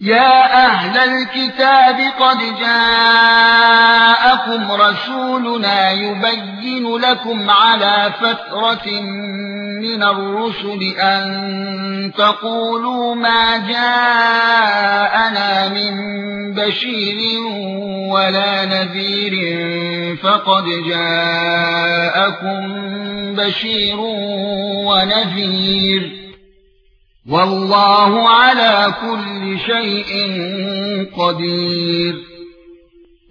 يا أهل الكتاب قد جاءكم رسولنا يبين لكم على فترة من الرسل أن تقولوا ما جاءنا من بشير ولا نذير فقد جاءكم بشير ونذير والله على كل شيء قدير.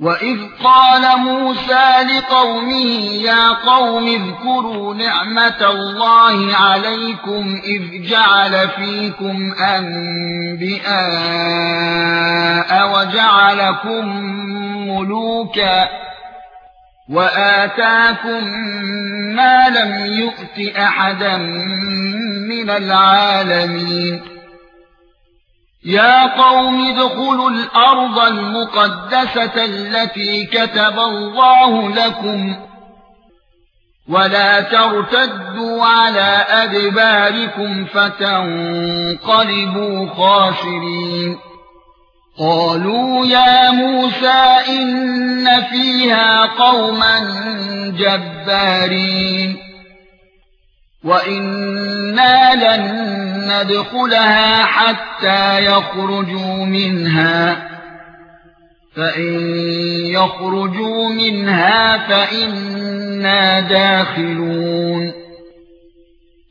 وإذ قال موسى لقومه يا قوم اذكروا نعمة الله عليكم إذ جعل فيكم أنبياء وجعلكم ملوكا وآتاكم ما لم يؤت أحدا من العالمين. يا قوم ادخلوا الأرض المقدسة التي كتب الله لكم ولا ترتدوا على أدباركم فتنقلبوا خاسرين. قالوا يا موسى إن فيها قوما جبارين. وَإِنَّا لَن نَّدْخُلَهَا حَتَّى يَخْرُجُوا مِنْهَا فَإِن يَخْرُجُوا مِنْهَا فَإِنَّا دَاخِلُونَ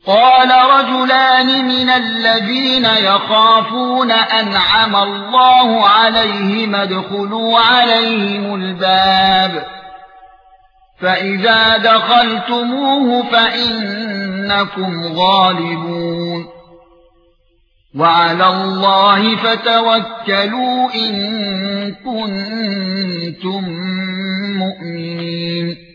قَالَ رَجُلَانِ مِنَ الَّذِينَ يَخَافُونَ أَنْعَمَ اللَّهُ عَلَيْهِمْ ادْخُلُوا عَلَيْهِمُ الْبَابَ فَإِذَا دَخَلْتُمُوهُ فَإِنَّكُمْ غَالِبُونَ وَعَلَى اللَّهِ فَتَوَكَّلُوا إِن كُنتُم مُّؤْمِنِينَ